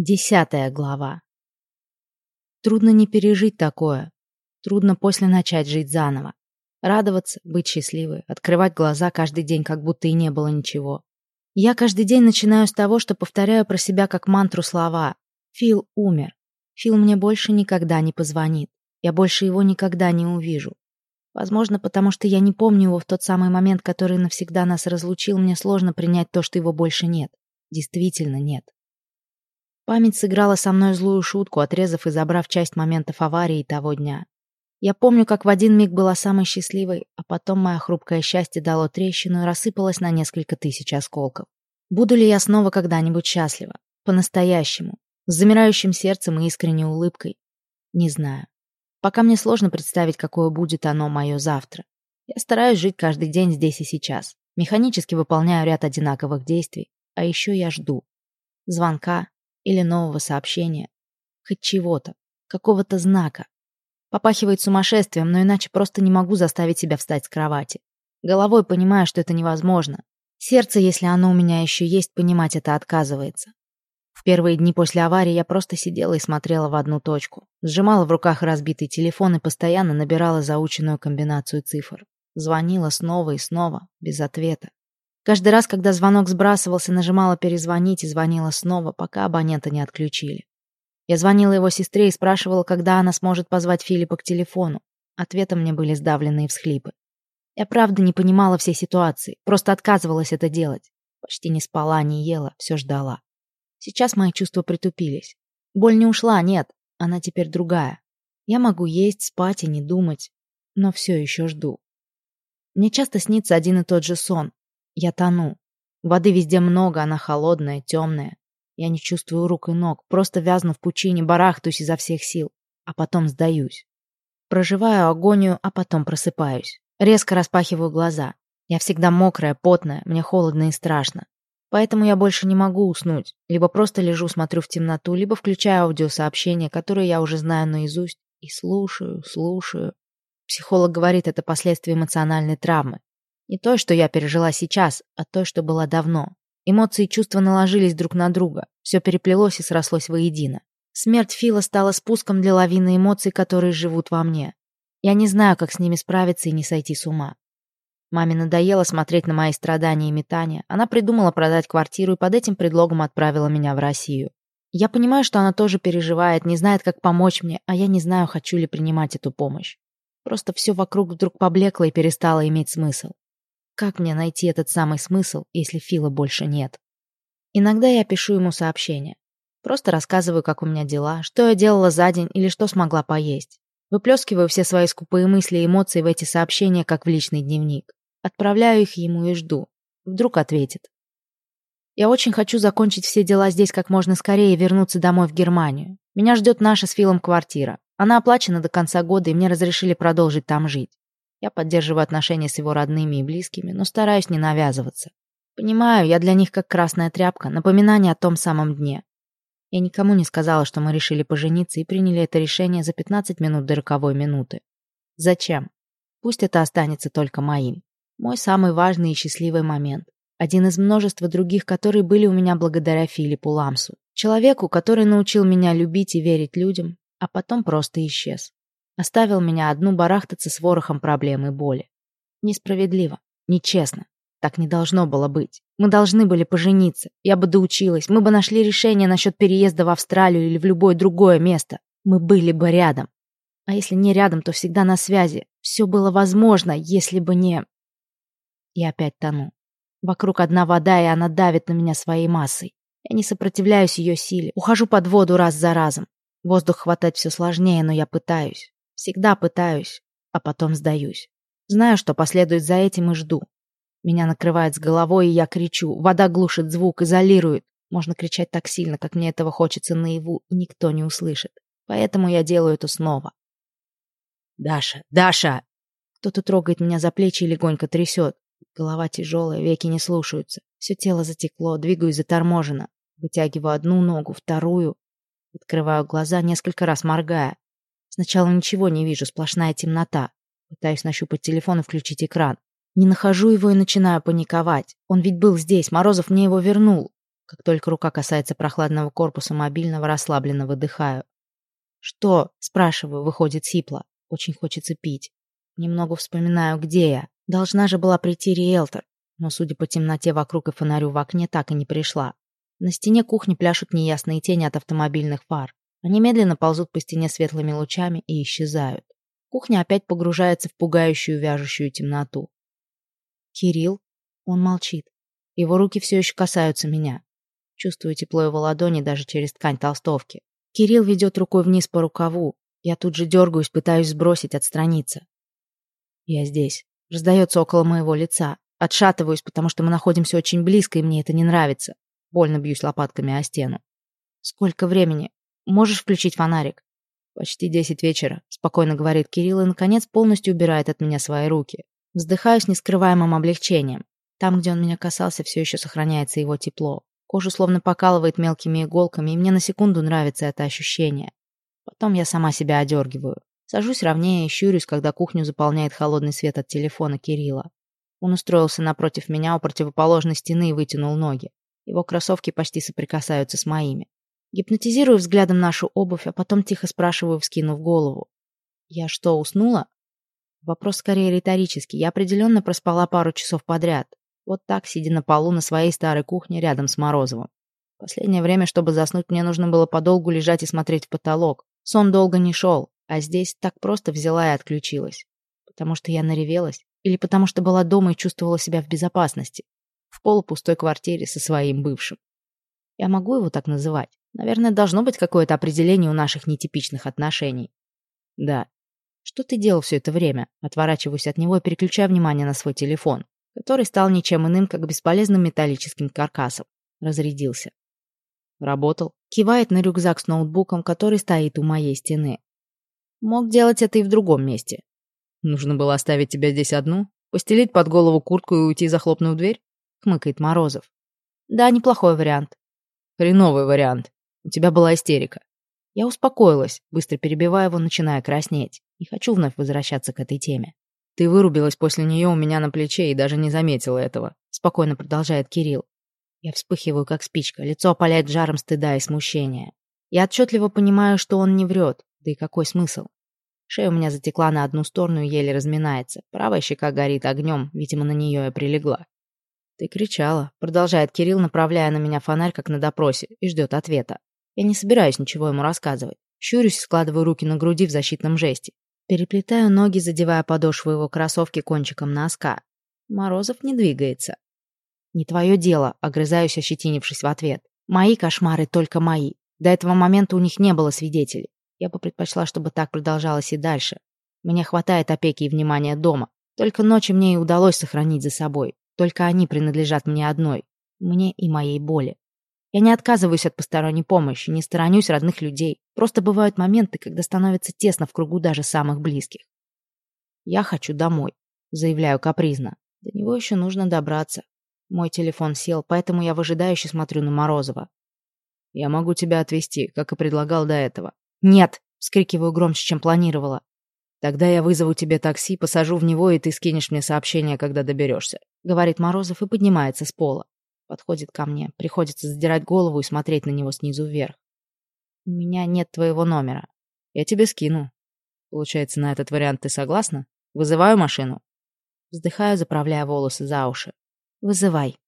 Десятая глава. Трудно не пережить такое. Трудно после начать жить заново. Радоваться, быть счастливой, открывать глаза каждый день, как будто и не было ничего. Я каждый день начинаю с того, что повторяю про себя как мантру слова. Фил умер. Фил мне больше никогда не позвонит. Я больше его никогда не увижу. Возможно, потому что я не помню его в тот самый момент, который навсегда нас разлучил, мне сложно принять то, что его больше нет. Действительно нет. Память сыграла со мной злую шутку, отрезав и забрав часть моментов аварии того дня. Я помню, как в один миг была самой счастливой, а потом мое хрупкое счастье дало трещину и рассыпалось на несколько тысяч осколков. Буду ли я снова когда-нибудь счастлива? По-настоящему? С замирающим сердцем и искренней улыбкой? Не знаю. Пока мне сложно представить, какое будет оно мое завтра. Я стараюсь жить каждый день здесь и сейчас. Механически выполняю ряд одинаковых действий, а еще я жду. Звонка, или нового сообщения. Хоть чего-то, какого-то знака. Попахивает сумасшествием, но иначе просто не могу заставить себя встать с кровати. Головой понимаю, что это невозможно. Сердце, если оно у меня еще есть, понимать это отказывается. В первые дни после аварии я просто сидела и смотрела в одну точку. Сжимала в руках разбитый телефон и постоянно набирала заученную комбинацию цифр. Звонила снова и снова, без ответа. Каждый раз, когда звонок сбрасывался, нажимала перезвонить и звонила снова, пока абонента не отключили. Я звонила его сестре и спрашивала, когда она сможет позвать Филиппа к телефону. Ответом мне были сдавленные всхлипы. Я правда не понимала всей ситуации, просто отказывалась это делать. Почти не спала, не ела, все ждала. Сейчас мои чувства притупились. Боль не ушла, нет, она теперь другая. Я могу есть, спать и не думать, но все еще жду. Мне часто снится один и тот же сон, я тону. Воды везде много, она холодная, темная. Я не чувствую рук и ног, просто вязну в пучине, барахтаюсь изо всех сил, а потом сдаюсь. Проживаю агонию, а потом просыпаюсь. Резко распахиваю глаза. Я всегда мокрая, потная, мне холодно и страшно. Поэтому я больше не могу уснуть. Либо просто лежу, смотрю в темноту, либо включаю аудиосообщения, которые я уже знаю наизусть, и слушаю, слушаю. Психолог говорит, это последствия эмоциональной травмы. Не то, что я пережила сейчас, а то, что было давно. Эмоции и чувства наложились друг на друга. Все переплелось и срослось воедино. Смерть Фила стала спуском для лавины эмоций, которые живут во мне. Я не знаю, как с ними справиться и не сойти с ума. Маме надоело смотреть на мои страдания и метания. Она придумала продать квартиру и под этим предлогом отправила меня в Россию. Я понимаю, что она тоже переживает, не знает, как помочь мне, а я не знаю, хочу ли принимать эту помощь. Просто все вокруг вдруг поблекло и перестало иметь смысл. Как мне найти этот самый смысл, если Фила больше нет? Иногда я пишу ему сообщения. Просто рассказываю, как у меня дела, что я делала за день или что смогла поесть. Выплескиваю все свои скупые мысли и эмоции в эти сообщения, как в личный дневник. Отправляю их ему и жду. Вдруг ответит. Я очень хочу закончить все дела здесь как можно скорее и вернуться домой в Германию. Меня ждет наша с Филом квартира. Она оплачена до конца года, и мне разрешили продолжить там жить. Я поддерживаю отношения с его родными и близкими, но стараюсь не навязываться. Понимаю, я для них как красная тряпка, напоминание о том самом дне. Я никому не сказала, что мы решили пожениться и приняли это решение за 15 минут до роковой минуты. Зачем? Пусть это останется только моим. Мой самый важный и счастливый момент. Один из множества других, которые были у меня благодаря Филиппу Ламсу. Человеку, который научил меня любить и верить людям, а потом просто исчез. Оставил меня одну барахтаться с ворохом проблем и боли. Несправедливо, нечестно. Так не должно было быть. Мы должны были пожениться. Я бы доучилась. Мы бы нашли решение насчет переезда в Австралию или в любое другое место. Мы были бы рядом. А если не рядом, то всегда на связи. Все было возможно, если бы не... И опять тону. Вокруг одна вода, и она давит на меня своей массой. Я не сопротивляюсь ее силе. Ухожу под воду раз за разом. Воздух хватать все сложнее, но я пытаюсь. Всегда пытаюсь, а потом сдаюсь. Знаю, что последует за этим и жду. Меня накрывает с головой, и я кричу. Вода глушит звук, изолирует. Можно кричать так сильно, как мне этого хочется наяву, и никто не услышит. Поэтому я делаю это снова. «Даша! Даша!» Кто-то трогает меня за плечи и легонько трясет. Голова тяжелая, веки не слушаются. Все тело затекло, двигаюсь заторможенно. Вытягиваю одну ногу, вторую. Открываю глаза, несколько раз моргая. Сначала ничего не вижу, сплошная темнота. Пытаюсь нащупать телефон и включить экран. Не нахожу его и начинаю паниковать. Он ведь был здесь, Морозов мне его вернул. Как только рука касается прохладного корпуса мобильного, расслабленно выдыхаю. «Что?» — спрашиваю, выходит сипло. Очень хочется пить. Немного вспоминаю, где я. Должна же была прийти риэлтор, но, судя по темноте вокруг и фонарю в окне, так и не пришла. На стене кухни пляшут неясные тени от автомобильных фар. Они медленно ползут по стене светлыми лучами и исчезают. Кухня опять погружается в пугающую вяжущую темноту. Кирилл? Он молчит. Его руки все еще касаются меня. Чувствую тепло его ладони даже через ткань толстовки. Кирилл ведет рукой вниз по рукаву. Я тут же дергаюсь, пытаюсь сбросить, отстраниться. Я здесь. Раздается около моего лица. Отшатываюсь, потому что мы находимся очень близко, и мне это не нравится. Больно бьюсь лопатками о стену. Сколько времени? Можешь включить фонарик? Почти десять вечера, спокойно говорит Кирилл и, наконец, полностью убирает от меня свои руки. Вздыхаю с нескрываемым облегчением. Там, где он меня касался, все еще сохраняется его тепло. Кожу словно покалывает мелкими иголками, и мне на секунду нравится это ощущение. Потом я сама себя одергиваю. Сажусь ровнее и щурюсь, когда кухню заполняет холодный свет от телефона Кирилла. Он устроился напротив меня у противоположной стены и вытянул ноги. Его кроссовки почти соприкасаются с моими. Гипнотизирую взглядом нашу обувь, а потом тихо спрашиваю, вскинув голову. «Я что, уснула?» Вопрос скорее риторический. Я определенно проспала пару часов подряд. Вот так, сидя на полу на своей старой кухне рядом с Морозовым. Последнее время, чтобы заснуть, мне нужно было подолгу лежать и смотреть в потолок. Сон долго не шел, а здесь так просто взяла и отключилась. Потому что я наревелась? Или потому что была дома и чувствовала себя в безопасности? В полупустой квартире со своим бывшим. Я могу его так называть? Наверное, должно быть какое-то определение у наших нетипичных отношений. Да. Что ты делал все это время? Отворачиваюсь от него и переключаю внимание на свой телефон который стал ничем иным, как бесполезным металлическим каркасом. Разрядился. Работал. Кивает на рюкзак с ноутбуком, который стоит у моей стены. Мог делать это и в другом месте. Нужно было оставить тебя здесь одну, постелить под голову куртку и уйти, захлопнув дверь? Хмыкает Морозов. Да, неплохой вариант. Хреновый вариант. У тебя была истерика. Я успокоилась, быстро перебивая его, начиная краснеть. Не хочу вновь возвращаться к этой теме. Ты вырубилась после нее у меня на плече и даже не заметила этого. Спокойно продолжает Кирилл. Я вспыхиваю, как спичка. Лицо опаляет жаром стыда и смущения. Я отчетливо понимаю, что он не врет. Да и какой смысл? Шея у меня затекла на одну сторону еле разминается. Правая щека горит огнем, видимо, на нее я прилегла. «Ты кричала», — продолжает Кирилл, направляя на меня фонарь, как на допросе, и ждет ответа. Я не собираюсь ничего ему рассказывать. Щурюсь, складываю руки на груди в защитном жесте. Переплетаю ноги, задевая подошву его кроссовки кончиком носка. Морозов не двигается. «Не твое дело», — огрызаюсь, ощетинившись в ответ. «Мои кошмары только мои. До этого момента у них не было свидетелей. Я бы предпочла, чтобы так продолжалось и дальше. Мне хватает опеки и внимания дома. Только ночи мне и удалось сохранить за собой. Только они принадлежат мне одной. Мне и моей боли. Я не отказываюсь от посторонней помощи, не сторонюсь родных людей. Просто бывают моменты, когда становится тесно в кругу даже самых близких. «Я хочу домой», — заявляю капризно. До него еще нужно добраться. Мой телефон сел, поэтому я выжидающе смотрю на Морозова. «Я могу тебя отвезти, как и предлагал до этого». «Нет!» — вскрикиваю громче, чем планировала. «Тогда я вызову тебе такси, посажу в него, и ты скинешь мне сообщение, когда доберешься», — говорит Морозов и поднимается с пола. Подходит ко мне. Приходится задирать голову и смотреть на него снизу вверх. У меня нет твоего номера. Я тебе скину. Получается, на этот вариант ты согласна? Вызываю машину. Вздыхаю, заправляя волосы за уши. Вызывай.